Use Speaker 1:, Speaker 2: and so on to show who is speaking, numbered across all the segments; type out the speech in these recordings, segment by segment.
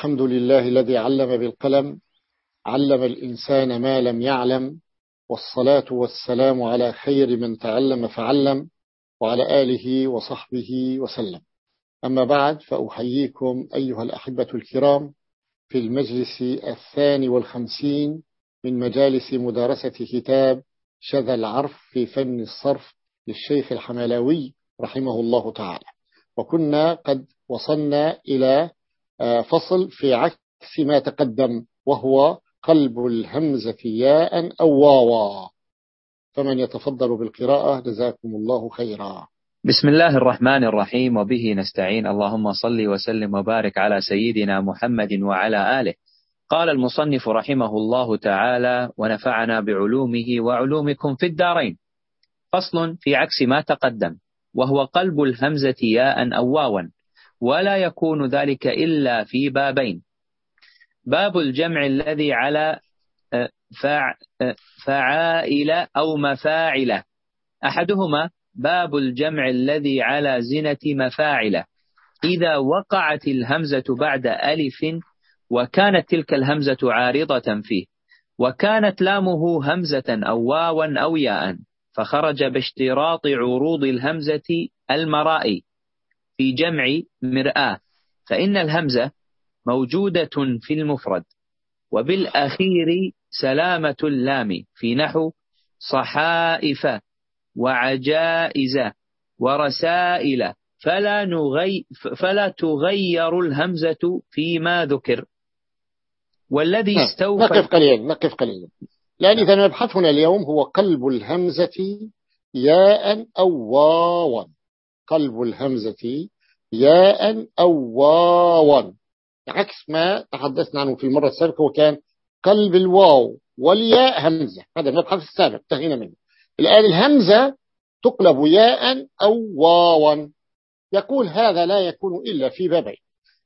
Speaker 1: الحمد لله الذي علم بالقلم علم الإنسان ما لم يعلم والصلاة والسلام على خير من تعلم فعلم وعلى آله وصحبه وسلم. أما بعد فأحييكم أيها الأحبة الكرام في المجلس الثاني والخمسين من مجالس مدارسة كتاب شذا العرف في فن الصرف للشيخ الحملاوي رحمه الله تعالى. وكنا قد وصلنا إلى فصل في عكس ما تقدم وهو قلب الهمزة ياء أو واوا. فمن يتفضل بالقراءة جزاكم الله خيرا.
Speaker 2: بسم الله الرحمن الرحيم وبه نستعين. اللهم صل وسلم وبارك على سيدنا محمد وعلى آله. قال المصنف رحمه الله تعالى ونفعنا بعلومه وعلومكم في الدارين فصل في عكس ما تقدم وهو قلب الهمزة ياء أو واوا. ولا يكون ذلك إلا في بابين. باب الجمع الذي على آه، آه، فعائل أو مفاعل أحدهما باب الجمع الذي على زنة مفاعل إذا وقعت الهمزة بعد ألف وكانت تلك الهمزة عارضة فيه وكانت لامه همزة أو واوا أو ياء فخرج باشتراط عروض الهمزة المرائي. في جمع مرآة فإن الهمزة موجودة في المفرد وبالأخير سلامة اللام في نحو صحائف وعجائز ورسائل فلا, نغي فلا تغير الهمزة فيما ذكر
Speaker 1: والذي نعم. استوفى نقف قليلا نقف قليلا لأن إذا مبحثنا اليوم هو قلب الهمزة ياء أو واوا قلب الهمزة ياء أو واوا عكس ما تحدثنا عنه في المرة السابقة وكان قلب الواو والياء همزة. هذا المبحث السابق انتهينا منه. الآن الهمزة تقلب ياء أو واوا يقول هذا لا يكون إلا في بابين.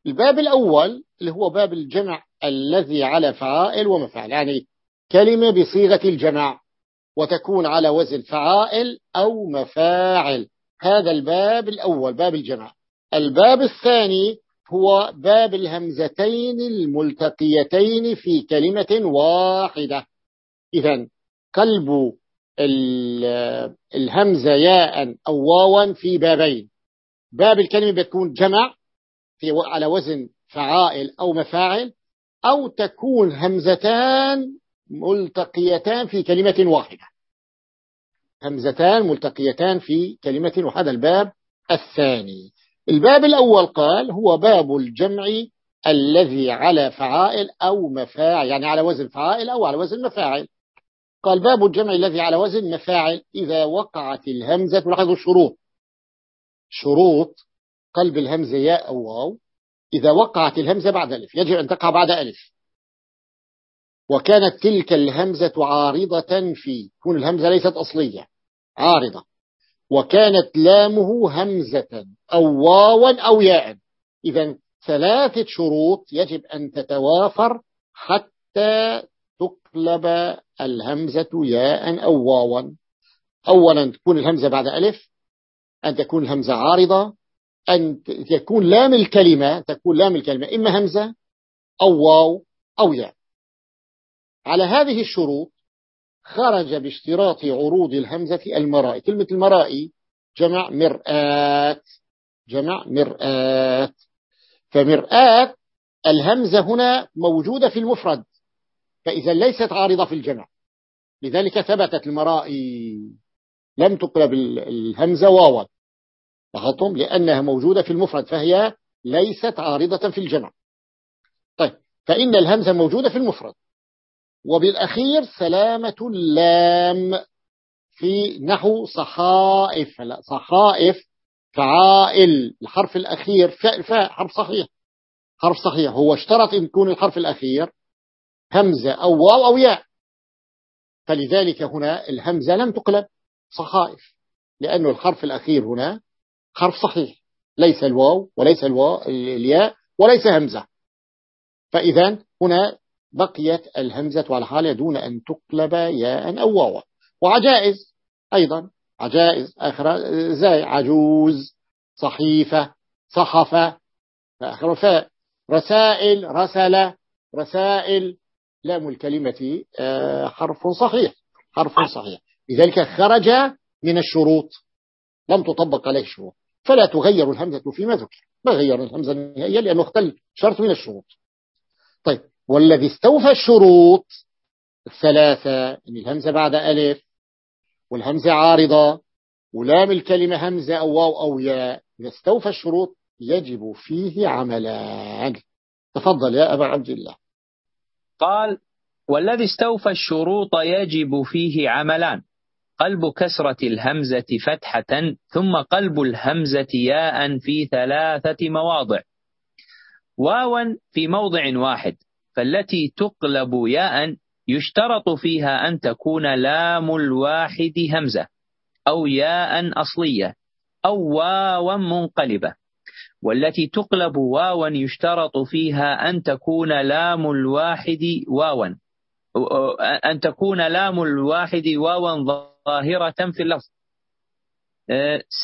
Speaker 1: الباب الأول اللي هو باب الجمع الذي على فعائل ومفعل يعني كلمة بصيغة الجمع وتكون على وزن فعائل أو مفاعل. هذا الباب الأول باب الجمع الباب الثاني هو باب الهمزتين الملتقيتين في كلمة واحدة. إذا قلب الهمزة ياء أو واوا في بابين. باب الكلمة بتكون جمع في على وزن فعائل أو مفاعل أو تكون همزتان ملتقيتان في كلمة واحدة. همزتان ملتقيتان في كلمة وهذا الباب الثاني. الباب الأول قال هو باب الجمع الذي على فعائل أو مفاعل يعني على وزن فعائل أو على وزن مفاعل. قال باب الجمع الذي على وزن مفاعل إذا وقعت الهمزة لاحظوا الشروط. شروط قلب الهمزة ياء أو واو. إذا وقعت الهمزة بعد ألف يجب أن تقع بعد ألف. وكانت تلك الهمزة عارضة في كون الهمزة ليست أصلية. عارضة. وكانت لامه همزة أو واوا أو ياء. إذا ثلاثة شروط يجب أن تتوافر حتى تقلب الهمزة ياء أو واوا. أولا تكون الهمزة بعد ألف أن تكون الهمزة عارضة أن تكون لام الكلمة تكون لام الكلمة إما همزة أو واو أو ياء. على هذه الشروط خرج باشتراط عروض الهمزة المرائي. كلمة المرائي جمع مرآت جمع مرآت. فمرآت الهمزة هنا موجودة في المفرد فإذا ليست عارضة في الجمع. لذلك ثبتت المرائي لم تقلب الهمزة واوا لاحظتم؟ لأنها موجودة في المفرد فهي ليست عارضة في الجمع. طيب فإن الهمزة موجودة في المفرد. وبالأخير سلامة اللام في نحو صحائف. لا صحائف فعائل الحرف الأخير فاء فاء حرف صحيح. حرف صحيح. هو اشترط أن يكون الحرف الأخير همزة أو واو أو ياء. فلذلك هنا الهمزة لم تقلب صحائف لأنه الحرف الأخير هنا حرف صحيح. ليس الواو وليس الواو الياء وليس همزة. فإذا هنا بقيت الهمزة على حالها دون أن تقلب ياء أو واوا وعجائز أيضا. عجائز آخر زي عجوز صحيفة صحفة آخر فاء. رسائل رسل رسائل. لام الكلمة آه، حرف صحيح حرف صحيح. لذلك خرج من الشروط. لم تطبق عليه الشروط. فلا تغير الهمزة فيما ذكر. ما غير الهمزة النهائية؟ لأنه اختل شرط من الشروط. طيب. والذي استوفى الشروط الثلاثة ان الهمزة بعد ألف والهمزة عارضة ولام الكلمة همزة أو واو أو ياء إذا استوفى الشروط يجب فيه عملان تفضل يا أبا عبد الله.
Speaker 2: قال والذي استوفى الشروط يجب فيه عملان قلب كسرة الهمزة فتحة ثم قلب الهمزة ياء في ثلاثة مواضع. واوا في موضع واحد. فالتي تقلب ياء يشترط فيها أن تكون لام الواحد همزة أو ياء أصلية أو واوا منقلبة. والتي تقلب واوا يشترط فيها أن تكون لام الواحد واوا أن تكون لام الواحد واوا ظاهرة في اللفظ.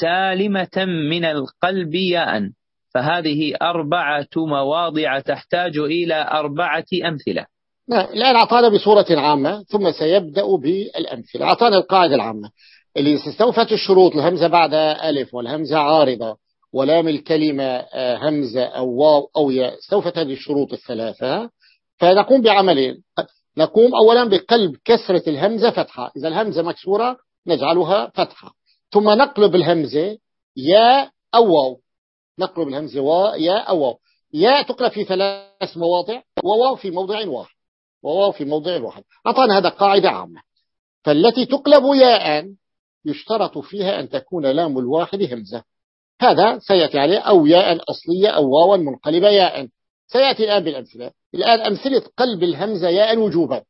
Speaker 2: سالمة من القلب ياء. فهذه أربعة مواضع تحتاج إلى أربعة أمثلة.
Speaker 1: الآن أعطانا بصورة عامة ثم سيبدأ بالأمثلة. أعطانا القاعدة العامة اللي استوفت الشروط الهمزة بعد ألف والهمزة عارضة ولام الكلمة آه، همزة أو واو أو ياء استوفت هذه الشروط الثلاثة. فنقوم بعملين. نقوم أولا بقلب كسرة الهمزة فتحة. إذا الهمزة مكسورة نجعلها فتحة. ثم نقلب الهمزة ياء أو واو. نقلب الهمزة ياء أو واو. يا تقلب في ثلاث مواضع وواو في موضع واحد وواو في موضع واحد. أعطانا هذا قاعدة عامة. فالتي تقلب ياء يشترط فيها أن تكون لام الواحد همزة. هذا سيأتي عليه أو ياء أصلية أو واوا منقلبة ياء. سيأتي الآن بالأمثلة. الآن أمثلة قلب الهمزة ياء وجوبا.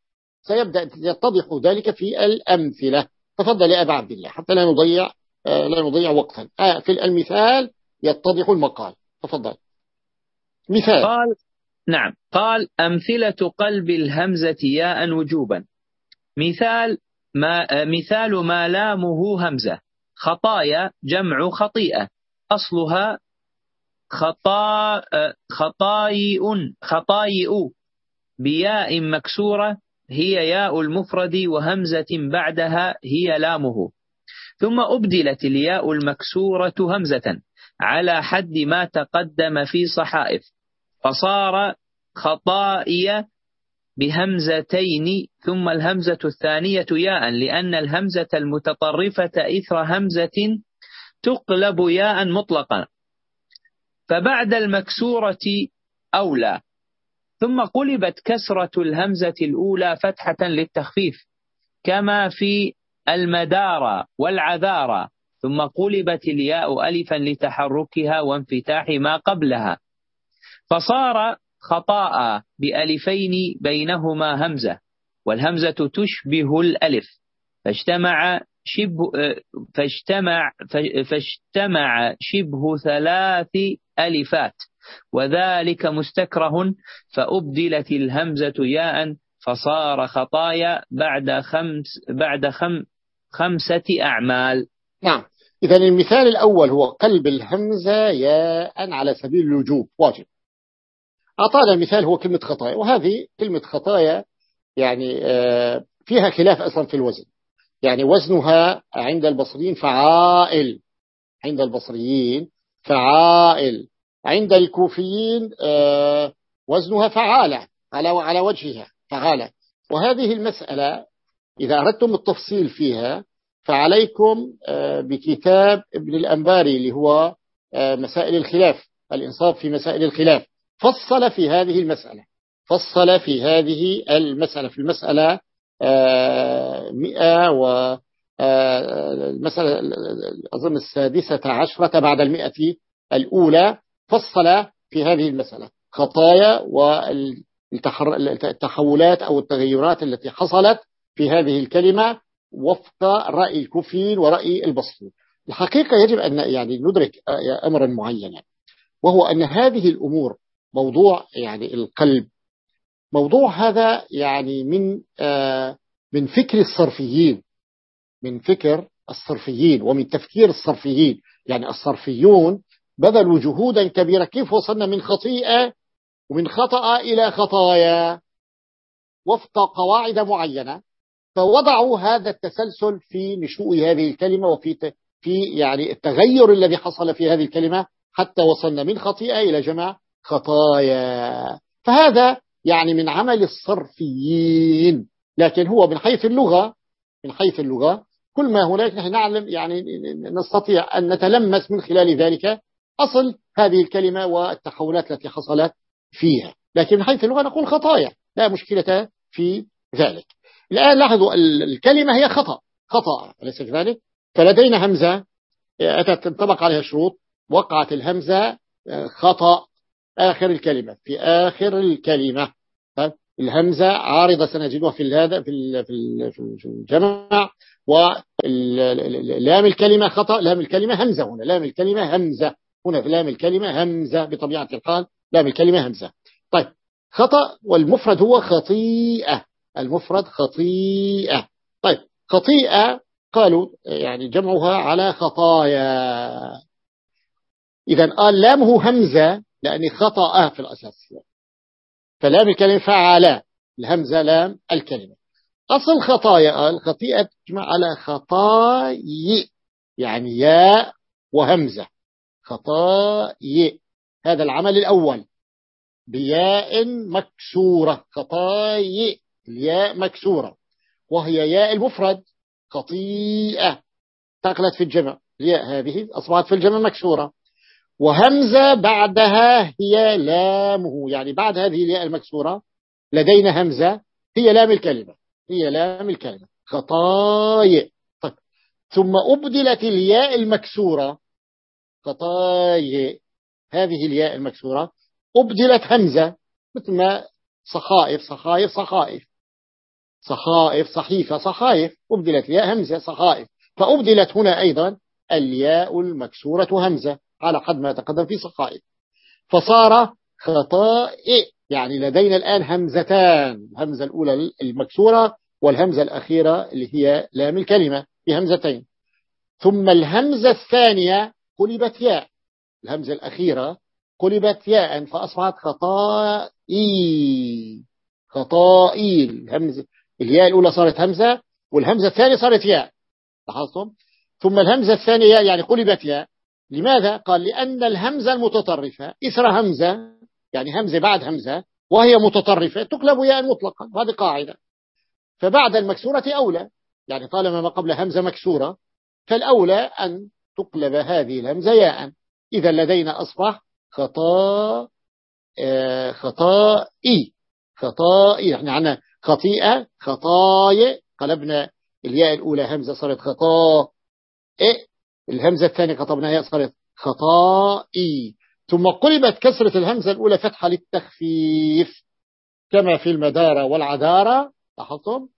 Speaker 1: سيبدأ يتضح ذلك في الأمثلة. تفضل يا أبا عبد الله حتى لا نضيع آه، لا نضيع وقتا. آه، في المثال يتضح المقال. تفضل.
Speaker 2: مثال. قال نعم. قال أمثلة قلب الهمزة ياء وجوبا. مثال ما مثال ما لامه همزة. خطايا جمع خطيئة. أصلها خطا خطايئ خطايئ. بياء مكسورة هي ياء المفرد وهمزة بعدها هي لامه. ثم أبدلت الياء المكسورة همزة. على حد ما تقدم في صحائف. فصار خطائي بهمزتين ثم الهمزة الثانية ياء لأن الهمزة المتطرفة إثر همزة تقلب ياء مطلقا. فبعد المكسورة أولى ثم قلبت كسرة الهمزة الأولى فتحة للتخفيف كما في المدار والعذار ثم قلبت الياء ألفا لتحركها وانفتاح ما قبلها. فصار خطاء بألفين بينهما همزة والهمزة تشبه الألف. فاجتمع شبه فاجتمع فاجتمع شبه ثلاث ألفات وذلك مستكره فأبدلت الهمزة ياء فصار خطايا بعد خمس بعد خم خمسة أعمال.
Speaker 1: نعم. إذا المثال الأول هو قلب الهمزة ياء على سبيل الوجوب. واجب. أعطانا مثال هو كلمة خطايا. وهذه كلمة خطايا يعني آه، فيها خلاف أصلا في الوزن. يعني وزنها عند البصريين فعائل. عند البصريين فعائل. عند الكوفيين آه، وزنها فعالة. على على وجهها فعالة. وهذه المسألة إذا أردتم التفصيل فيها فعليكم آه، بكتاب ابن الأنباري اللي هو مسائل الخلاف الإنصاف في مسائل الخلاف. فصل في هذه المسألة فصل في هذه المسألة في المسألة آه، مئة و آه، المسألة أظن السادسة عشرة بعد المئة الأولى فصل في هذه المسألة. خطايا والتحولات أو التغيرات التي حصلت في هذه الكلمة وفق رأي الكوفيين ورأي البصري. الحقيقة يجب أن يعني ندرك أمرا معينا وهو أن هذه الأمور موضوع يعني القلب موضوع هذا يعني من آه، من فكر الصرفيين من فكر الصرفيين ومن تفكير الصرفيين. يعني الصرفيون بذلوا جهودا كبيرة. كيف وصلنا من خطيئة ومن خطأ إلى خطايا؟ وفق قواعد معينة. فوضعوا هذا التسلسل في نشوء هذه الكلمة وفي في يعني التغير الذي حصل في هذه الكلمة حتى وصلنا من خطيئة إلى جمع خطايا. فهذا يعني من عمل الصرفيين. لكن هو من حيث اللغة من حيث اللغة كل ما هناك نحن نعلم يعني نستطيع أن نتلمس من خلال ذلك أصل هذه الكلمة والتحولات التي حصلت فيها. لكن من حيث اللغة نقول خطايا لا مشكلة في ذلك. الآن لاحظوا الكلمة هي خطأ. خطأ. أليس كذلك؟ فلدينا همزة أتت انطبق عليها شروط وقعت الهمزة خطأ. آخر الكلمة. في آخر الكلمة. الهمزة عارضة سنجدها في هذا في في الجمع. ولام الكلمة خطأ لام الكلمة همزة هنا. لام الكلمة همزة هنا. في لام الكلمة همزة بطبيعة الحال لام الكلمة همزة. طيب خطأ والمفرد هو خطيئة. المفرد خطيئة. طيب خطيئة قالوا يعني جمعها على خطايا. إذا قال لامه همزة لأن خطأ في الأساس. فلام الكلمة فعل الهمزة لام الكلمة. أصل خطايا قال خطيئة تجمع على خطاي يعني ياء وهمزة. خطاي هذا العمل الأول. بياء مكسورة خطاي الياء مكسورة وهي ياء المفرد خطيئة. تقلت في الجمع. الياء هذه أصبحت في الجمع مكسورة. وهمزة بعدها هي لامه. يعني بعد هذه الياء المكسورة لدينا همزة هي لام الكلمة. هي لام الكلمة. خطاي طيب. ثم أبدلت الياء المكسورة. خطاي هذه الياء المكسورة. أبدلت همزة مثل ما صخائف صخائف صخائف صخائف صحيفة صخائف. أبدلت الياء همزة صخائف. فأبدلت هنا أيضا الياء المكسورة همزة على حد ما تقدم في صخائف. فصار خطائئ يعني لدينا الآن همزتان. الهمزة الأولى المكسورة والهمزة الأخيرة اللي هي لام الكلمة بهمزتين. ثم الهمزة الثانية قلبت ياء. الهمزة الأخيرة قلبت ياء فأصبحت خطائي. خطائي الهمزة الياء الأولى صارت همزة والهمزة الثانية صارت ياء. لاحظتم؟ ثم الهمزة الثانية يعني قلبت ياء. لماذا؟ قال لأن الهمزة المتطرفة إثر همزة يعني همزة بعد همزة وهي متطرفة تقلب ياء مطلقا. هذه قاعدة. فبعد المكسورة أولى يعني طالما ما قبل همزة مكسورة فالأولى أن تقلب هذه الهمزة ياء. إذا لدينا أصبح خطا آه، خطائي خطائي يعني عنا خطيئة خطايا. قلبنا الياء الأولى همزة صارت خطاء. الهمزة الثانية قطبناها ياء صارت خطائي. ثم قلبت كسرة الهمزة الأولى فتحة للتخفيف كما في المدارة والعدارة لاحظتم؟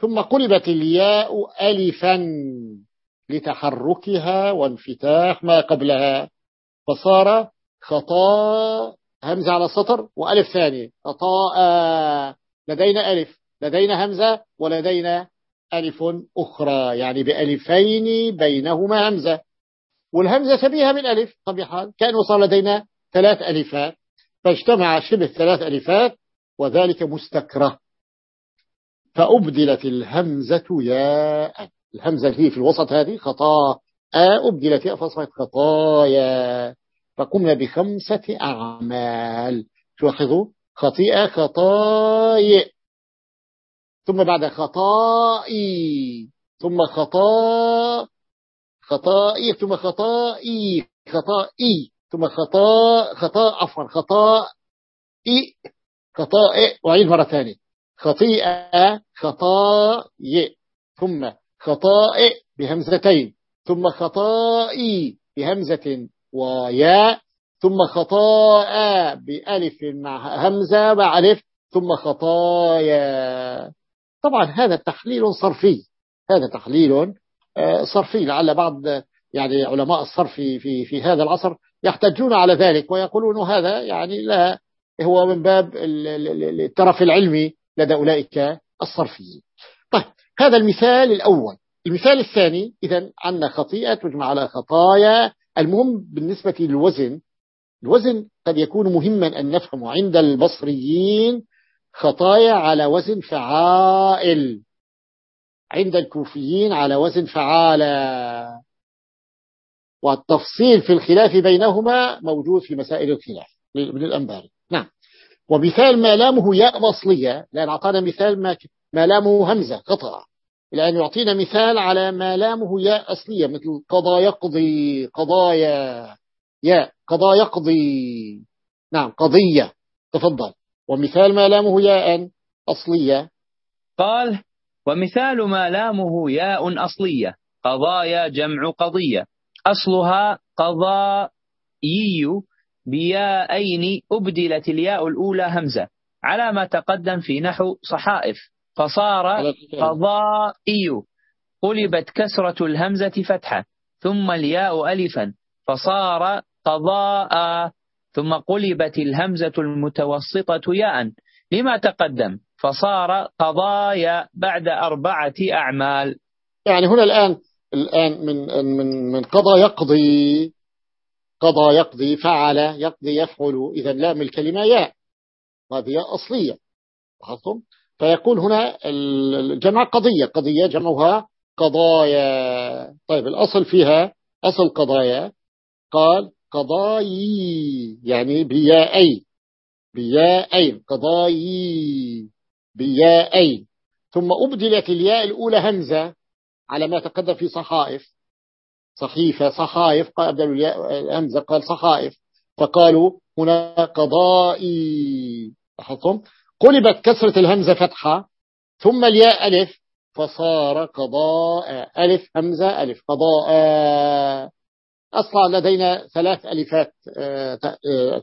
Speaker 1: ثم قلبت الياء ألفا لتحركها وانفتاح ما قبلها فصار خطاء. همزة على السطر وألف ثاني خطاء. لدينا ألف لدينا همزة ولدينا ألف أخرى يعني بألفين بينهما همزة. والهمزة شبيهة بالألف طبيعي حال كأنه صار لدينا ثلاث ألفات فاجتمع شبه ثلاث ألفات وذلك مستكرة. فأبدلت الهمزة ياء. الهمزة اللي هي في الوسط هذه خطاء. أبدلت ياء فأصبحت خطايا. فقمنا بخمسة أعمال. تلاحظوا خطيئة خطايا ثم بعد خطائي. ثم خطاء خطائي ثم خطائي خطائي. ثم خطاء خطاء عفوا خطائي خطائي وعيد مرة ثانية. خطيئة خطائي ثم خطائي بهمزتين. ثم خطائي بهمزة وياء. ثم خطاء بألف مع همزة مع ألف ثم خطايا. طبعا هذا تحليل صرفي. هذا تحليل آه، صرفي. لعل بعض يعني علماء الصرف في في هذا العصر يحتجون على ذلك ويقولون هذا يعني لا هو من باب الترف العلمي لدى أولئك الصرفيين. طيب هذا المثال الأول. المثال الثاني إذا عندنا خطيئة تجمع على خطايا. المهم بالنسبة للوزن الوزن قد يكون مهما أن نفهم عند البصريين خطايا على وزن فعائل عند الكوفيين على وزن فعالة والتفصيل في الخلاف بينهما موجود في مسائل الخلاف من الأنباري نعم. ومثال ما لامه ياء مصلية لأن أعطانا مثال ما, ما لامه همزة قطع لأن يعطينا مثال على ما لامه ياء أصلية مثل قضى يقضي قضايا. ياء قضى يقضي. نعم قضية. تفضل. ومثال ما لامه ياء أصلية.
Speaker 2: قال ومثال ما لامه ياء أصلية. قضايا جمع قضية. أصلها قضائي بياءين أبدلت الياء الأولى همزة. على ما تقدم في نحو صحائف. فصار قضائي. قلبت كسرة الهمزة فتحة. ثم الياء ألفا. فصار قضاء ثم قلبت الهمزة المتوسطة ياء. لما تقدم؟ فصار قضايا بعد أربعة أعمال.
Speaker 1: يعني هنا الآن الآن من من من قضى يقضي قضى يقضي فعل يقضي يفعل إذا لام الكلمة ياء. هذه أصلية. لاحظتم فيقول هنا الجمع قضية قضية جمعها قضايا. طيب الأصل فيها أصل قضايا. قال قضايي يعني بياءين بياءين قضايي بياءين ثم أبدلت الياء الأولى همزة على ما تقدم في صحائف. صحيفة صحائف قال أبدلوا الياء همزة قال صحائف. فقالوا هنا قضائي. لاحظتم؟ قلبت كسرة الهمزة فتحة ثم الياء ألف فصار قضاء. ألف همزة ألف قضاء. أصلا لدينا ثلاث ألفات آه،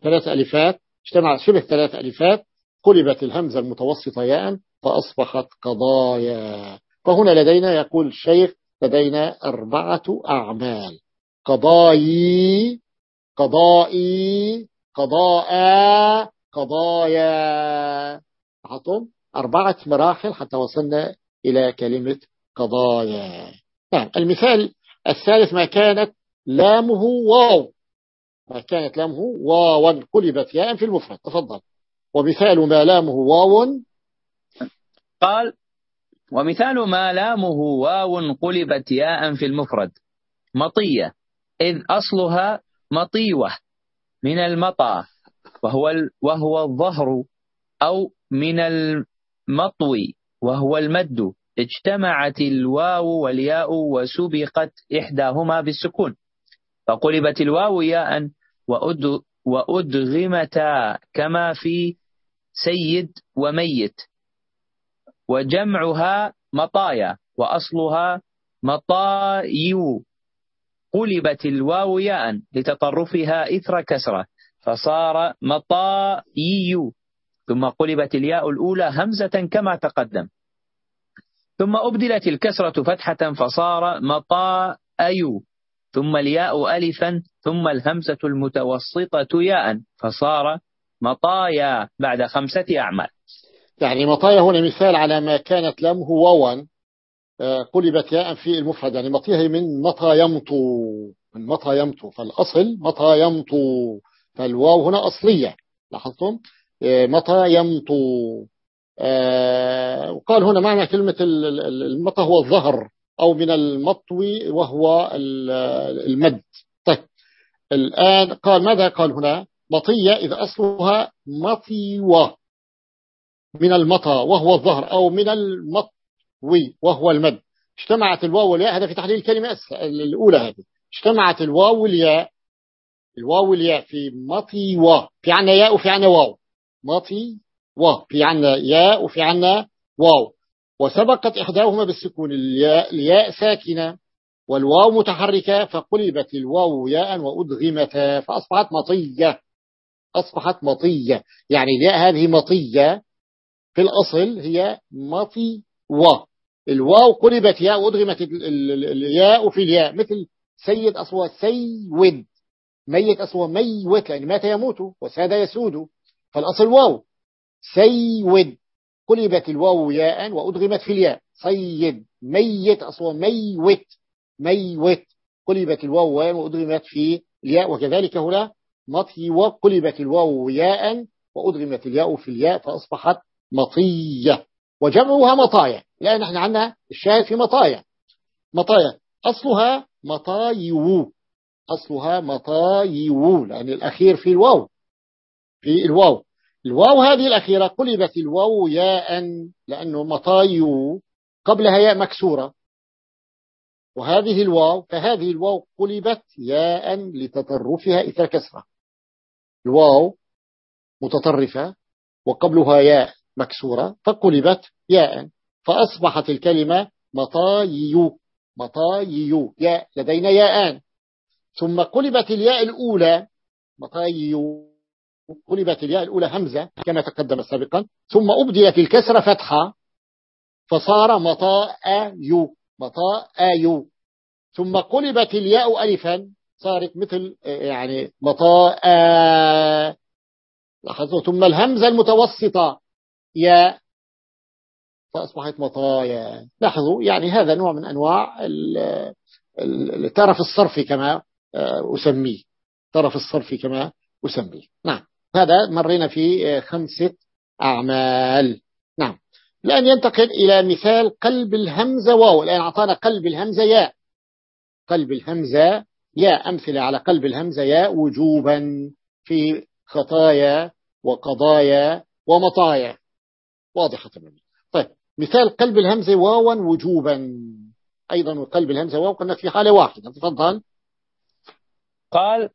Speaker 1: ثلاث ألفات اجتمع شبه ثلاث ألفات قلبت الهمزة المتوسطة ياء فأصبحت قضايا. فهنا لدينا يقول الشيخ لدينا أربعة أعمال. قضايي قضائي قضاء قضايا. حطم أربعة مراحل حتى وصلنا إلى كلمة قضايا. نعم المثال الثالث ما كانت لامه واو. ما كانت لامه واو. قلبت ياء في المفرد. تفضل. ومثال ما لامه واو.
Speaker 2: قال ومثال ما لامه واو قلبت ياء في المفرد. مطية. إذ أصلها مطيوة من المطا. وهو وهو الظهر. أو من المطو وهو المد. اجتمعت الواو والياء وسبقت إحداهما بالسكون. فقلبت الواو ياء وأدغمتا كما في سيد وميت. وجمعها مطايا وأصلها مطايو. قلبت الواو ياء لتطرفها إثر كسرة فصار مطايو. ثم قلبت الياء الأولى همزة كما تقدم. ثم أبدلت الكسرة فتحة فصار مطايو. ثم الياء ألفا ثم الهمزة المتوسطة ياء فصار مطايا بعد خمسة أعمال.
Speaker 1: يعني مطايا هنا مثال على ما كانت لامه واوا آه، قلبت ياء في المفرد. يعني مطيها من مطى يمطو من مطى يمطو فالأصل مطى يمطو فالواو هنا أصلية. لاحظتم؟ آه، مطى يمطو. آه، وقال هنا معنى كلمة المطى هو الظهر. أو من المطوي وهو المد. طيب. الآن قال ماذا قال هنا؟ مطية إذا أصلها مطيوة. من المطى وهو الظهر أو من المطوي وهو المد. اجتمعت الواو والياء هذا في تحليل الكلمة الأولى هذه. اجتمعت الواو والياء الواو والياء في مطي و في عنا ياء وفي عنا واو. مطي و في عنا ياء وفي عنا واو. وسبقت إحداهما بالسكون الياء, الياء ساكنة والواو متحركة فقلبت الواو ياء وأدغمتا فأصبحت مطية. أصبحت مطية. يعني الياء هذه مطية. في الأصل هي مطي و الواو قلبت ياء وأدغمت الياء في الياء مثل سيد أصله سيود. ميت أصله ميوت لأن مات يموت وساد يسود. فالأصل واو. سيود. قلبت الواو ياء وأدغمت في الياء. سيد ميت أصله ميوت ميوت. قلبت الواو ياء وأدغمت في الياء. وكذلك هنا مطيو قلبت الواو ياء وأدغمت الياء في الياء فأصبحت مطية. وجمعها مطايا لأن إحنا عندنا الشاهد في مطايا. مطايا أصلها مطايو. أصلها مطايو لأن الأخير في الواو في الواو. الواو هذه الأخيرة قلبت الواو ياء لأنه مطايو قبلها ياء مكسورة. وهذه الواو فهذه الواو قلبت ياء لتطرفها إثر كسرة. الواو متطرفة وقبلها ياء مكسورة فقلبت ياء. فأصبحت الكلمة مطايو مطايو ياء لدينا ياءان. ثم قلبت الياء الأولى مطايو. قلبت الياء الأولى همزة كما تقدم سابقا ثم أبدلت الكسرة فتحة فصار مطاء مطاء ثم قلبت الياء ألفا صارت مثل يعني مطاء. لاحظوا؟ ثم الهمزة المتوسطة ياء فأصبحت مطايا لاحظوا؟ يعني هذا نوع من أنواع الترف الصرفي كما آه، أسميه. طرف الصرفي كما أسميه. نعم. هذا مرينا في آه، خمسة أعمال. نعم. الآن ينتقل إلى مثال قلب الهمزة واو. الآن أعطانا قلب الهمزة ياء. قلب الهمزة ياء. أمثلة على قلب الهمزة ياء وجوبا في خطايا وقضايا ومطايا. واضحة تماما طيب. مثال قلب الهمزة واوا وجوبا. أيضا قلب الهمزة واو. قلنا في حالة واحدة. تفضل.
Speaker 2: قال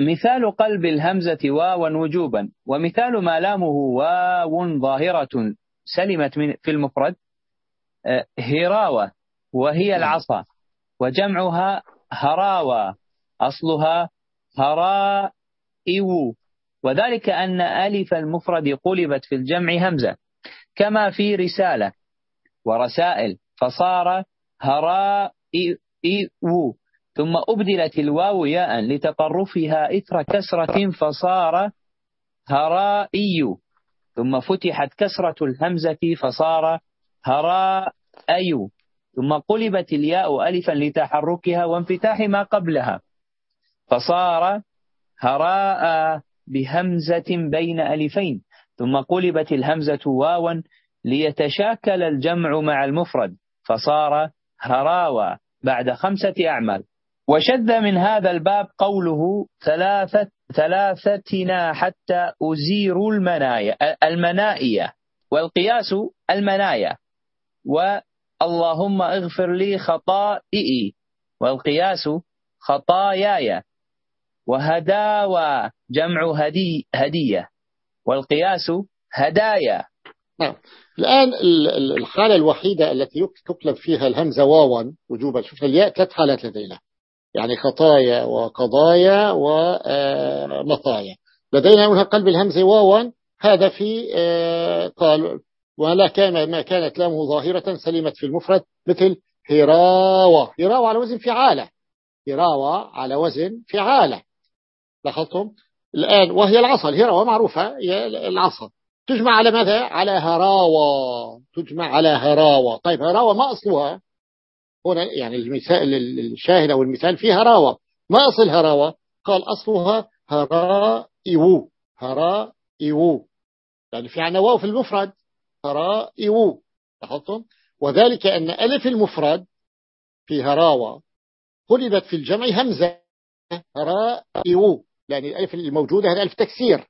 Speaker 2: مثال قلب الهمزة واوا وجوبا ومثال ما لامه واو ظاهرة سلمت من في المفرد آه، هراوة وهي نعم. العصا وجمعها هراوة أصلها هرائو وذلك أن ألف المفرد قلبت في الجمع همزة كما في رسالة ورسائل فصار هرائو ثم أبدلت الواو ياء لتطرفها إثر كسرة فصار هرائي. ثم فتحت كسرة الهمزة فصار هرائي. ثم قلبت الياء ألفا لتحركها وانفتاح ما قبلها. فصار هراء بهمزة بين ألفين. ثم قلبت الهمزة واوا ليتشاكل الجمع مع المفرد. فصار هراوى بعد خمسة أعمال. وشذ من هذا الباب قوله ثلاثة ثلاثتنا حتى أزير المنايا المنائية. والقياس المنايا. واللهم اغفر لي خطائي والقياس خطاياي. وهداوى جمع هدي هدية. والقياس هدايا.
Speaker 1: نعم. الآن الحالة الوحيدة التي تقلب فيها الهمزة واوا وجوبا شوف الياء ثلاث حالات لدينا يعني خطايا وقضايا ومطايا لدينا هنا قلب الهمزة واوا هذا في آه، قال ولا كان ما كانت لامه ظاهرة سلمت في المفرد مثل هراوة. هراوة على وزن فعالة. هراوة على وزن فعالة. لاحظتم؟ الآن وهي العصا. الهراوة معروفة هي العصا. تجمع على ماذا؟ على هراوة. تجمع على هراوة. طيب هراوة ما أصلها؟ هنا يعني المثال الشاهد أو المثال فيه هراوة. ما أصل هراوة؟ قال أصلها هرائيو هرائيو يعني في عنا واو في المفرد. هرائيو لاحظتم؟ وذلك أن ألف المفرد في هراوة قلبت في الجمع همزة. هرائيو يعني الألف الموجودة هذا ألف تكسير.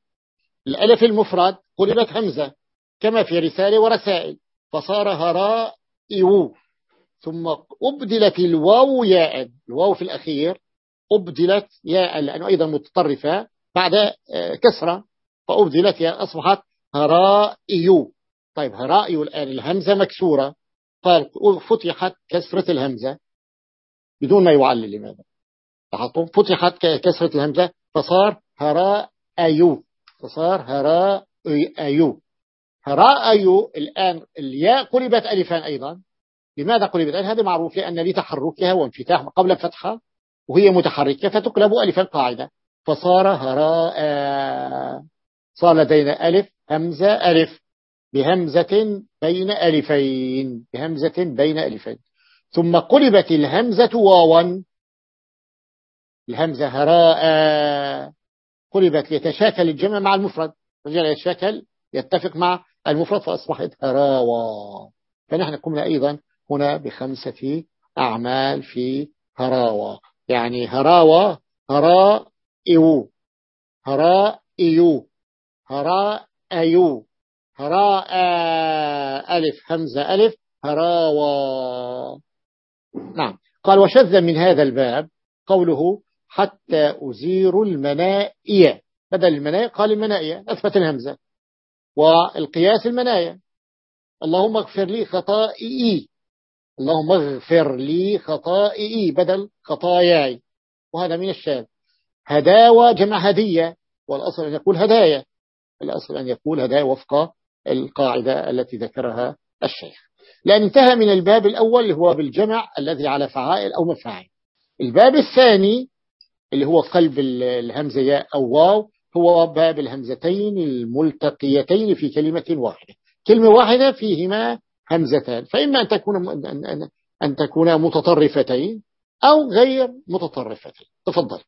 Speaker 1: الألف المفرد قلبت همزة. كما في رسالة ورسائل. فصار هرائيو ثم أبدلت الواو ياء الواو في الأخير أبدلت ياء لأنه أيضا متطرفة بعد آه، كسرة فأبدلت ياء أصبحت هرائيو طيب هرائيو الآن الهمزة مكسورة قال فتحت كسرة الهمزة. بدون ما يعلل لماذا؟ لاحظتم؟ فتحت كسرة الهمزة فصار هرائيو فصار هرائيو هرائيو الآن الياء قلبت ألفان أيضا. لماذا قلبت هذا معروف لأن لتحركها وانفتاح قبل الفتحة وهي متحركة فتقلب ألفا قاعدة فصار هراء صار لدينا ألف همزة ألف. بهمزة بين ألفين بهمزة بين ألفين. ثم قلبت الهمزة واوا. الهمزة هراء. قلبت ليتشاكل الجمع مع المفرد. رجال يتشاكل يتفق مع المفرد فأصبحت هراوى فنحن قمنا أيضا هنا بخمسة أعمال في هراوى يعني هراوى هراء إيو هراء إيو هراء أيو هراء ألف همزة ألف. هراوى نعم. قال وشذ من هذا الباب قوله حتى أزير المنائية. بدل المنائي قال المنائية أثبت الهمزة. والقياس المنايا اللهم اغفر لي خطائي. اللهم اغفر لي خطائي بدل خطاياي. وهذا من الشاذ. هداوى جمع هدية والأصل أن يقول هدايا. الأصل أن يقول هدايا وفق القاعدة التي ذكرها الشيخ. لأن انتهى من الباب الأول اللي هو بالجمع الذي على فعائل أو مفاعل. الباب الثاني اللي هو قلب الهمزة ياء أو واو هو باب الهمزتين الملتقيتين في كلمة واحدة. كلمة واحدة فيهما همزتان. فإما أن تكون أن, تكون متطرفتين أو غير متطرفتين. تفضل.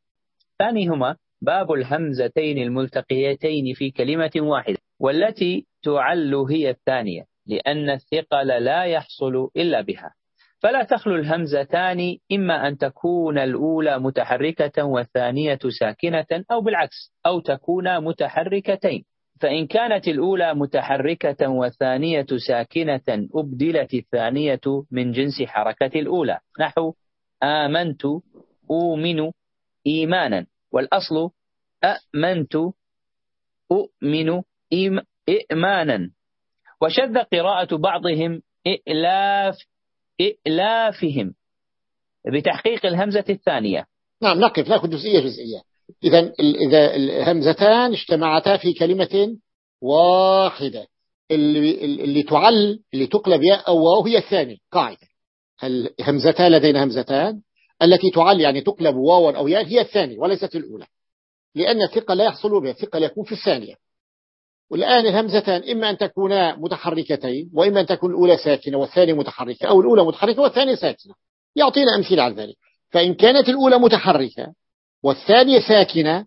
Speaker 2: ثانيهما باب الهمزتين الملتقيتين في كلمة واحدة والتي تعل هي الثانية لأن الثقل لا يحصل إلا بها. فلا تخلو الهمزتان إما أن تكون الأولى متحركة والثانية ساكنة أو بالعكس أو تكونا متحركتين. فإن كانت الأولى متحركة والثانية ساكنة أبدلت الثانية من جنس حركة الأولى. نحو آمنت أؤمن إيمانا. والأصل أأمنت أؤمن إئمانا وشذ قراءة بعضهم إئلاف إئلافهم بتحقيق الهمزة الثانية.
Speaker 1: نعم نقف نأخذ جزئية جزئية إذا إذا الهمزتان اجتمعتا في كلمة واحدة. اللي, اللي تعل اللي تقلب ياء أو واو هي الثانية قاعدة. الهمزتان لدينا همزتان. التي تعل يعني تقلب واو أو ياء هي الثانية وليست الأولى. لأن الثقة لا يحصل بها الثقة يكون في الثانية. والآن الهمزتان إما أن تكونا متحركتين وإما أن تكون الأولى ساكنة والثانية متحركة أو الأولى متحركة والثانية ساكنة. يعطينا أمثلة على ذلك. فإن كانت الأولى متحركة والثانية ساكنة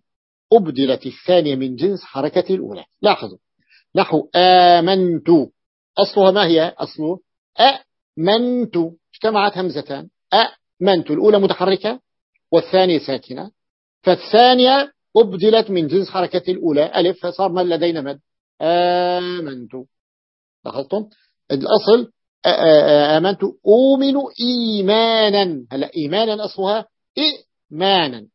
Speaker 1: أبدلت الثانية من جنس حركة الأولى. لاحظوا. نحو آمنت. أصلها ما هي؟ أصله أمنت. اجتمعت همزتان. أمنت. الأولى متحركة والثانية ساكنة. فالثانية أبدلت من جنس حركة الأولى. ألف. فصار ما لدينا مد. آمنت. لاحظتم؟ الأصل آمنت. أؤمن إيمانا. هلأ إيمانا أصلها إيمانا.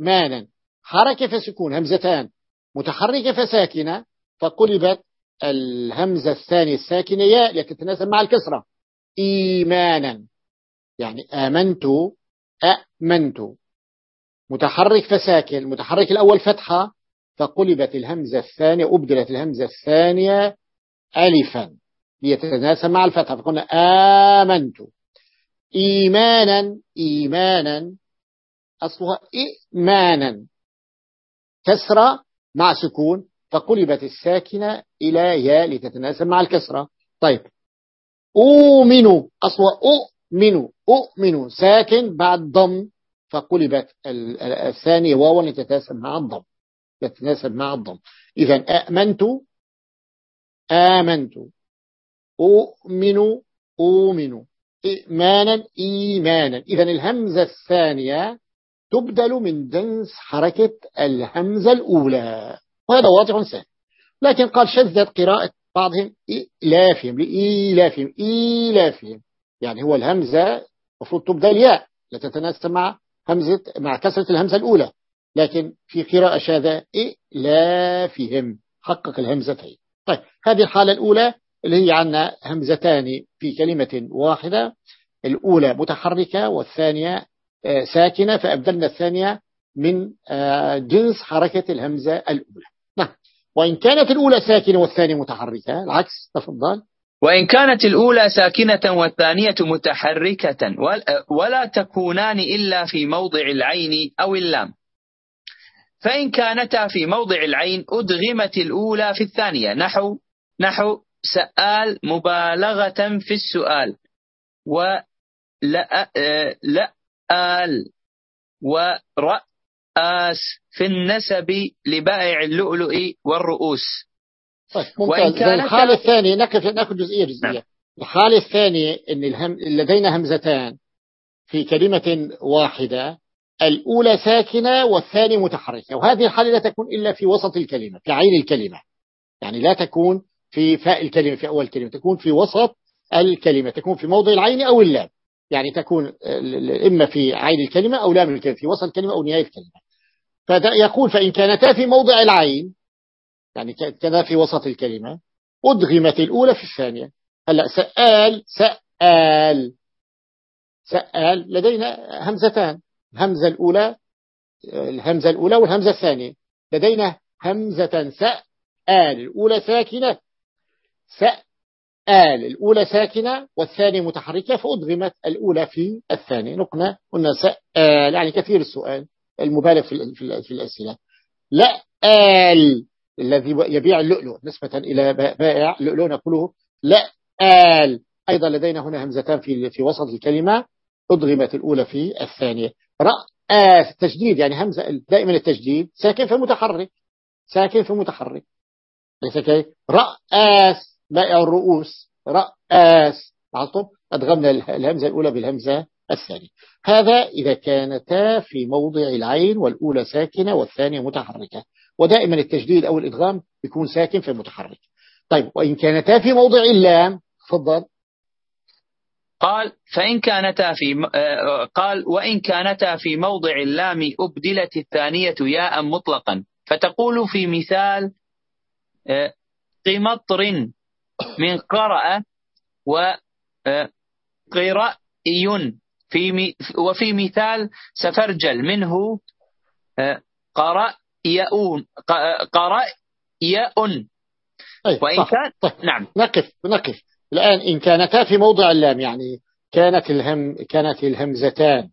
Speaker 1: إيمانا حركة فسكون همزتان. متحركة فساكنة فقلبت الهمزة الثانية الساكنة ياء لتتناسب مع الكسرة. إيمانا. يعني آمنت أأمنت متحرك فساكن متحرك الأول فتحة فقلبت الهمزة الثانية أبدلت الهمزة الثانية ألفا ليتناسب مع الفتحة. فقلنا آمنت. إيمانا إيمانا. أصلها إيمانا كسرة مع سكون فقلبت الساكنة إلى ياء لتتناسب مع الكسرة. طيب. أؤمن أصلها أؤمن أؤمن ساكن بعد ضم فقلبت الثانية واو لتتناسب مع الضم. تتناسب مع الضم. إذا آمنت آمنت أؤمن أؤمن إيمانا إيمانا. إذا الهمزة الثانية تبدل من جنس حركة الهمزة الأولى. وهذا واضح سهل. لكن قال شذت قراءة بعضهم إيلافهم لإيلافهم إيلافهم يعني هو الهمزة المفروض تبدل ياء لتتناسب مع همزة مع كسرة الهمزة الأولى. لكن في قراءة شاذة إلافهم حقق الهمزتين. طيب هذه الحالة الأولى اللي هي عنا همزتان في كلمة واحدة. الأولى متحركة والثانية ساكنة فأبدلنا الثانية من آه، جنس حركة الهمزة الأولى. نعم. وإن كانت الأولى ساكنة والثانية متحركة العكس تفضل.
Speaker 2: وإن كانت الأولى ساكنة والثانية متحركة ولا تكونان إلا في موضع العين أو اللام. فإن كانتا في موضع العين أدغمت الأولى في الثانية. نحو نحو سآل مبالغة في السؤال. ولأل ورأ رأس في النسب لبائع اللؤلؤ والرؤوس.
Speaker 1: طيب ممتاز. الحالة الثانية نأخذ جزئية جزئية. نعم. الحالة الثانية أن الهم... لدينا همزتان. في كلمة واحدة الأولى ساكنة والثانية متحركة. وهذه الحالة لا تكون إلا في وسط الكلمة في عين الكلمة. يعني لا تكون في فاء الكلمة في أول الكلمة تكون في وسط الكلمة تكون في موضع العين أو اللام. يعني تكون إما في عين الكلمة أو لام الكلمة في وسط الكلمة أو نهاية الكلمة. فيقول فإن كانتا في موضع العين يعني كذا في وسط الكلمة أدغمت الأولى في الثانية. هلأ سأل سأل سأل لدينا همزتان. الهمزة الأولى الهمزة الأولى والهمزة الثانية. لدينا همزة سأل الأولى ساكنة. سأل الأولى ساكنة والثانية متحركة فأدغمت الأولى في الثانية. نقنا قلنا سأل يعني كثير السؤال المبالغ في, في الأسئلة. لا آل الذي يبيع اللؤلؤ نسبة إلى بائع اللؤلؤ نقوله لا آل. أيضا لدينا هنا همزتان في في وسط الكلمة. أضغمت الأولى في الثانية. رأس تجديد يعني همزة دائما التجديد. ساكن في متحرك ساكن في متحرك ليس كيف رأس بائع الرؤوس رأس لاحظتم أدغمنا الهمزة الأولى بالهمزة الثانية. هذا إذا كانتا في موضع العين والأولى ساكنة والثانية متحركة. ودائما التجديد أو الإدغام يكون ساكن في متحرك طيب وإن كانتا في موضع اللام تفضل.
Speaker 2: قال فإن كانتا في آه، قال وإن كانتا في موضع اللام أبدلت الثانية ياء مطلقا. فتقول في مثال آه، قمطر. من قرأ وقرأي آه، في وفي مثال سفرجل منه قرأ يؤون قرأ يؤن
Speaker 1: وإن صح. كان طيب. نعم نقف نقف الآن إن كانتا في موضع اللام يعني كانت الهم كانت الهمزتان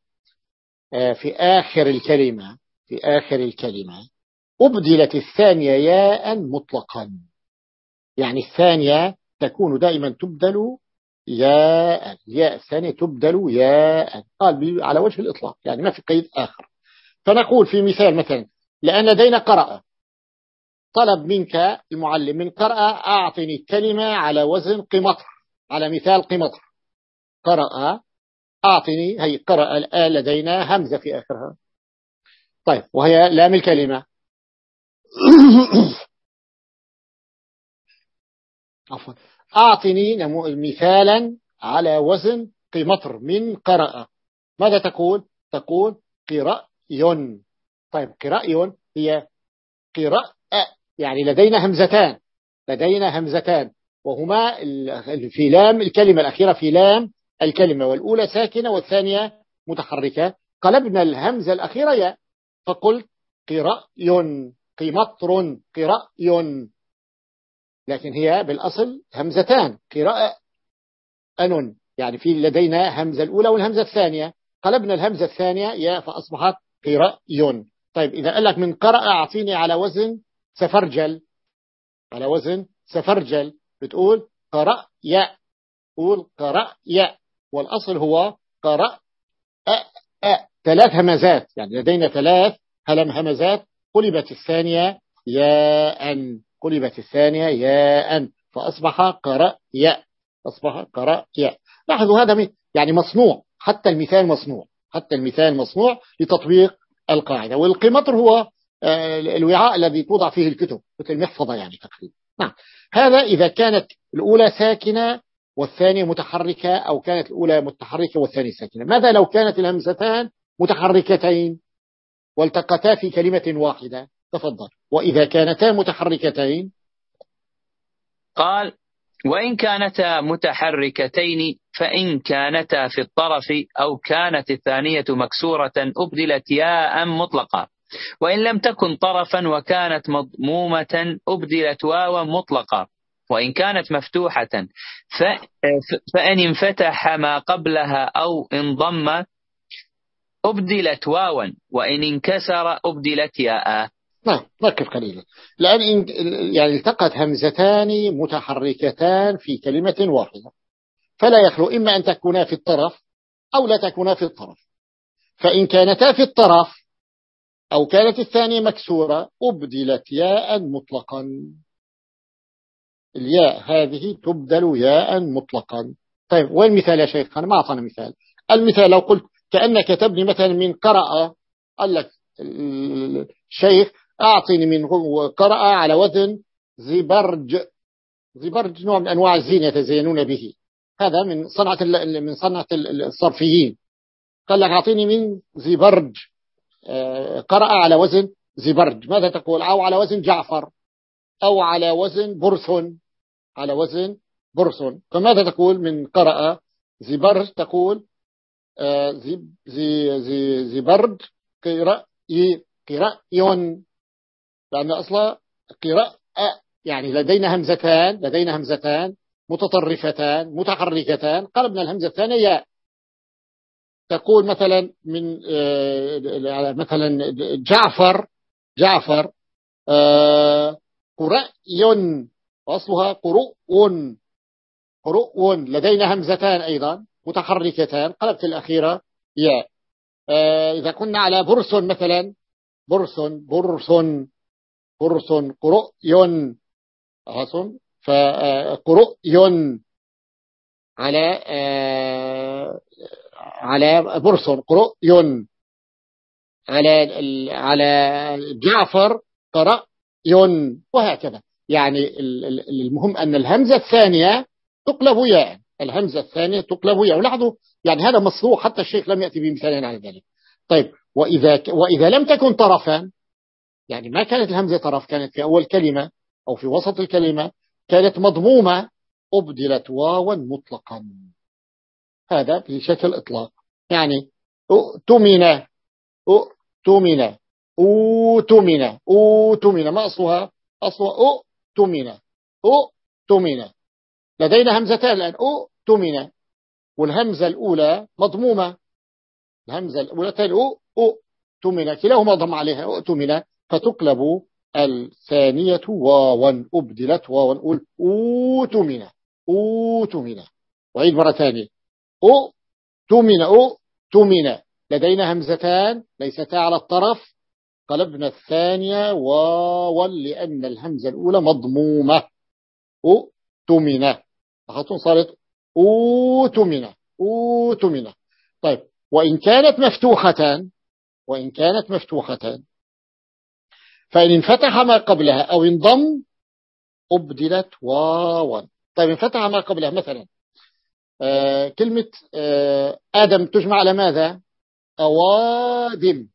Speaker 1: آه، في آخر الكلمة في آخر الكلمة أبدلت الثانية ياء مطلقا يعني الثانية تكون دائما تبدل ياء. ياء الثانية تبدل ياء. قال على وجه الإطلاق يعني ما في قيد آخر. فنقول في مثال مثلا لأن لدينا قرأ طلب منك المعلم من قرأ أعطني كلمة على وزن قمطر على مثال قمطر. قرأ أعطني هي قرأ الآن لدينا همزة في آخرها. طيب وهي لام الكلمة. عفوا. أعطني مثالا على وزن قمطر من قرأ ماذا تقول؟ تقول قراء طيب قراء هي قراء يعني لدينا همزتان. لدينا همزتان. وهما في لام الكلمة الأخيرة في لام الكلمة والأولى ساكنة والثانية متحركة. قلبنا الهمزة الأخيرة يا فقلت قرأي قمطر قرأي لكن هي بالأصل همزتان. قراءة أن يعني في لدينا همزة الأولى والهمزة الثانية. قلبنا الهمزة الثانية يا فأصبحت قرأي طيب إذا قال لك من قرأ أعطيني على وزن سفرجل. على وزن سفرجل. بتقول قرأ يا قول قرأ يا والأصل هو قرأ أ أ ثلاث همزات يعني لدينا ثلاث هلم همزات. قلبت الثانية ياء. قلبت الثانية ياء فأصبح قرأ يا أصبح قرأ يا لاحظوا هذا يعني مصنوع حتى المثال مصنوع حتى المثال مصنوع لتطبيق القاعدة. والقمطر هو آه، الوعاء الذي توضع فيه الكتب مثل المحفظة يعني تقريبا. نعم. هذا إذا كانت الأولى ساكنة والثانية متحركة أو كانت الأولى متحركة والثانية ساكنة. ماذا لو كانت الهمزتان متحركتين؟ والتقتا في كلمة واحدة. تفضل. وإذا كانتا متحركتين.
Speaker 2: قال وإن كانتا متحركتين فإن كانتا في الطرف أو كانت الثانية مكسورة أبدلت ياء مطلقة. وإن لم تكن طرفا وكانت مضمومة أبدلت واوا مطلقة. وإن كانت مفتوحة فإن انفتح ما قبلها أو انضم أبدلت واوا. وإن انكسر أبدلت ياء.
Speaker 1: نعم ركب قليلا. لأن يعني التقت همزتان متحركتان في كلمة واحدة. فلا يخلو إما أن تكونا في الطرف أو لا تكونا في الطرف. فإن كانتا في الطرف أو كانت الثانية مكسورة أبدلت ياء مطلقا. الياء هذه تبدل ياء مطلقا. طيب وين مثال يا شيخ؟ أنا ما أعطانا مثال. المثال لو قلت كأنك تبني مثلا من قرأ قال لك الشيخ أعطني من قرأ على وزن زبرج زبرج نوع من أنواع الزين يتزينون به. هذا من صنعة من صنعة الصرفيين. قال لك أعطيني من زبرج آه، قرأ على وزن زبرج ماذا تقول؟ أو على وزن جعفر. أو على وزن برثن على وزن برثن فماذا تقول من قرأ زبرج تقول آه، زي زي زبرج قراء قراء لأن أصلا قراء يعني لدينا همزتان لدينا همزتان متطرفتان متحركتان قلبنا الهمزة الثانية ياء. تقول مثلا من آه، مثلا جعفر جعفر آه، قرأي وأصلها قرؤ قرؤ لدينا همزتان أيضا متحركتان قلبت الأخيرة ياء. آه، إذا كنا على برس مثلا برس برس برس قرؤي حسن فقرؤي على آه، على برس قرؤي على على جعفر قرأي وهكذا. يعني المهم أن الهمزة الثانية تقلب ياء. الهمزة الثانية تقلب ياء. ولاحظوا يعني هذا مصروح حتى الشيخ لم يأتي بمثال على ذلك. طيب وإذا, وإذا لم تكن طرفا يعني ما كانت الهمزة طرف كانت في أول كلمة أو في وسط الكلمة كانت مضمومة أبدلت واوا مطلقا. هذا بشكل إطلاق. يعني أؤتمن أؤتمن أؤتمن أؤتمن ما أصلها؟ أصلها أؤتمن أؤتمن. لدينا همزتان الآن أؤتمن. والهمزة الأولى مضمومة. الهمزة الأولى أؤتمن. كلاهما ضم عليها أؤتمن. فتقلب الثانية واوا أبدلت واوا نقول أوتمنة أوتمنة وعيد مرة ثانية. أوتمنة أوتمنة لدينا همزتان ليستا على الطرف. قلبنا الثانية واوا لأن الهمزة الأولى مضمومة. أوتمنة أخذتون صارت أوتمنة أوتمنة طيب وإن كانت مفتوحة وإن كانت مفتوحة فإن انفتح ما قبلها أو انضم أبدلت واوا. طيب انفتح ما قبلها مثلا آه كلمة آه آدم تجمع على ماذا؟ أوادم.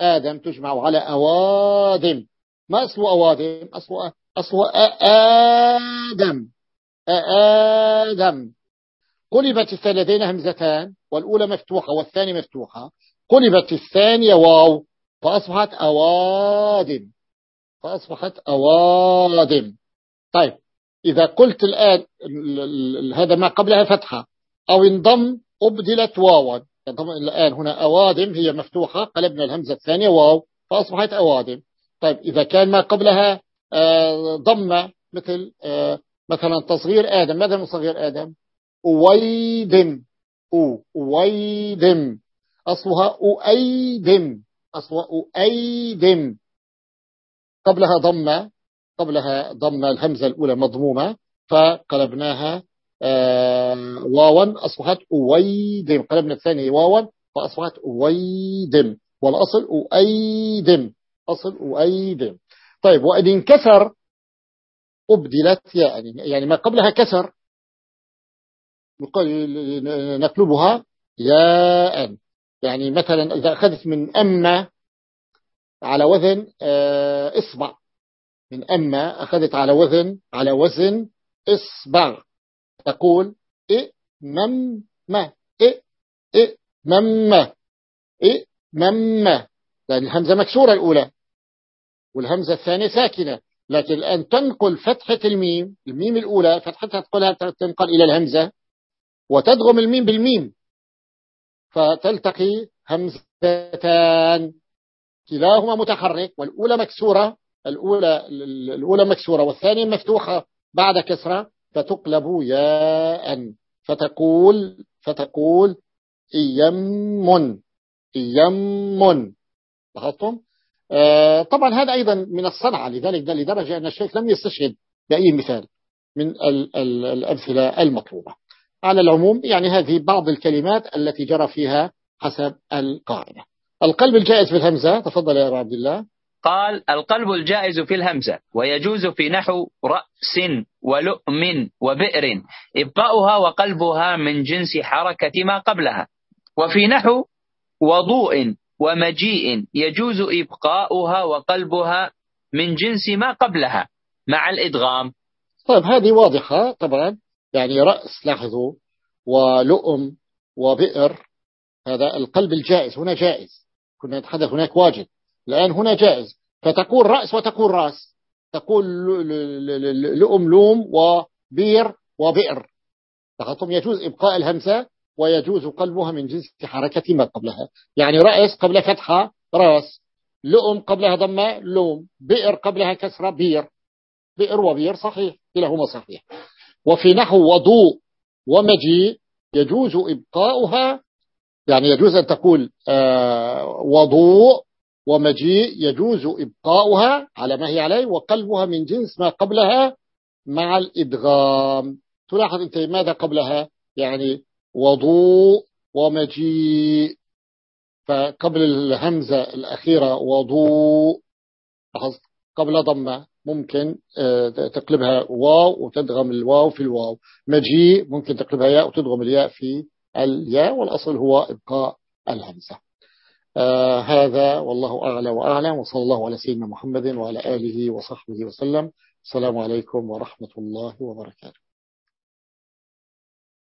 Speaker 1: آدم تجمع على أوادم. ما أصل أوادم؟ أصل, أصل آدم. آدم. قلبت لدينا همزتان والأولى مفتوحة والثانية مفتوحة. قلبت الثانية واو فأصبحت أوادم. فأصبحت أوادم طيب إذا قلت الآن هذا ما قبلها فتحة. أو انضم أبدلت واوا الآن هنا أوادم هي مفتوحة قلبنا الهمزة الثانية واو فأصبحت أوادم طيب إذا كان ما قبلها آه، ضمة مثل آه، مثلا تصغير آدم. ماذا من صغير آدم؟ أويدم. أويدم. أصلها أؤيدم أصلها أؤيدم قبلها ضمة قبلها ضمة الهمزة الأولى مضمومة فقلبناها آه، واوا أصبحت أويدم. قلبنا الثانية واوا فأصبحت أويدم. والأصل أويدم. أصل أويدم. طيب وإن انكسر أبدلت يعني يعني ما قبلها كسر. نقلبها ياء. يعني مثلا إذا أخذت من أما على وزن آه، إصبع. من أما أخذت على وزن على وزن إصبع. تقول إيه مم ما مم إيه مم لأن الهمزة مكسورة الأولى والهمزة الثانية ساكنة. لكن الآن تنقل فتحة الميم الميم الأولى فتحتها تقولها تنقل إلى الهمزة وتدغم الميم بالميم. فتلتقي همزتان. كلاهما متحرك والأولى مكسورة الأولى الأولى مكسورة والثانية مفتوحة بعد كسرة فتقلب ياء فتقول فتقول يم يم. لاحظتم؟ آه، طبعا هذا أيضا من الصنعة لذلك لدرجة أن الشيخ لم يستشهد بأي مثال من الأمثلة المطلوبة. على العموم يعني هذه بعض الكلمات التي جرى فيها حسب القاعدة. القلب الجائز في الهمزة. تفضل يا عبد الله.
Speaker 2: قال القلب الجائز في الهمزة ويجوز في نحو رأس ولؤم وبئر. إبقاؤها وقلبها من جنس حركة ما قبلها. وفي نحو وضوء ومجيء. يجوز إبقاؤها وقلبها من جنس ما قبلها مع الإدغام.
Speaker 1: طيب هذه واضحة طبعا. يعني رأس لاحظوا. ولؤم وبئر هذا القلب الجائز. هنا جائز. كنا نتحدث هناك واجب الآن هنا جائز. فتقول رأس وتقول رأس. تقول لؤم لوم وبير وبئر. لاحظتم يجوز إبقاء الهمزة ويجوز قلبها من جنس حركة ما قبلها. يعني رأس قبل فتحة رأس. لؤم قبلها ضمة لوم. بئر قبلها كسرة بير. بئر وبير صحيح كلاهما صحيح. وفي نحو وضوء ومجيء يجوز إبقاؤها يعني يجوز أن تقول آه وضوء ومجيء يجوز إبقاؤها على ما هي عليه وقلبها من جنس ما قبلها مع الإدغام. تلاحظ أنت ماذا قبلها؟ يعني وضوء ومجيء. فقبل الهمزة الأخيرة وضوء لاحظت؟ قبل ضمة ممكن آه، تقلبها واو وتدغم الواو في الواو. مجيء ممكن تقلبها ياء وتدغم الياء في الياء والأصل هو إبقاء الهمزة. آه هذا والله أعلى وأعلم وصلى الله على سيدنا محمد وعلى آله وصحبه وسلم. السلام عليكم ورحمة الله وبركاته.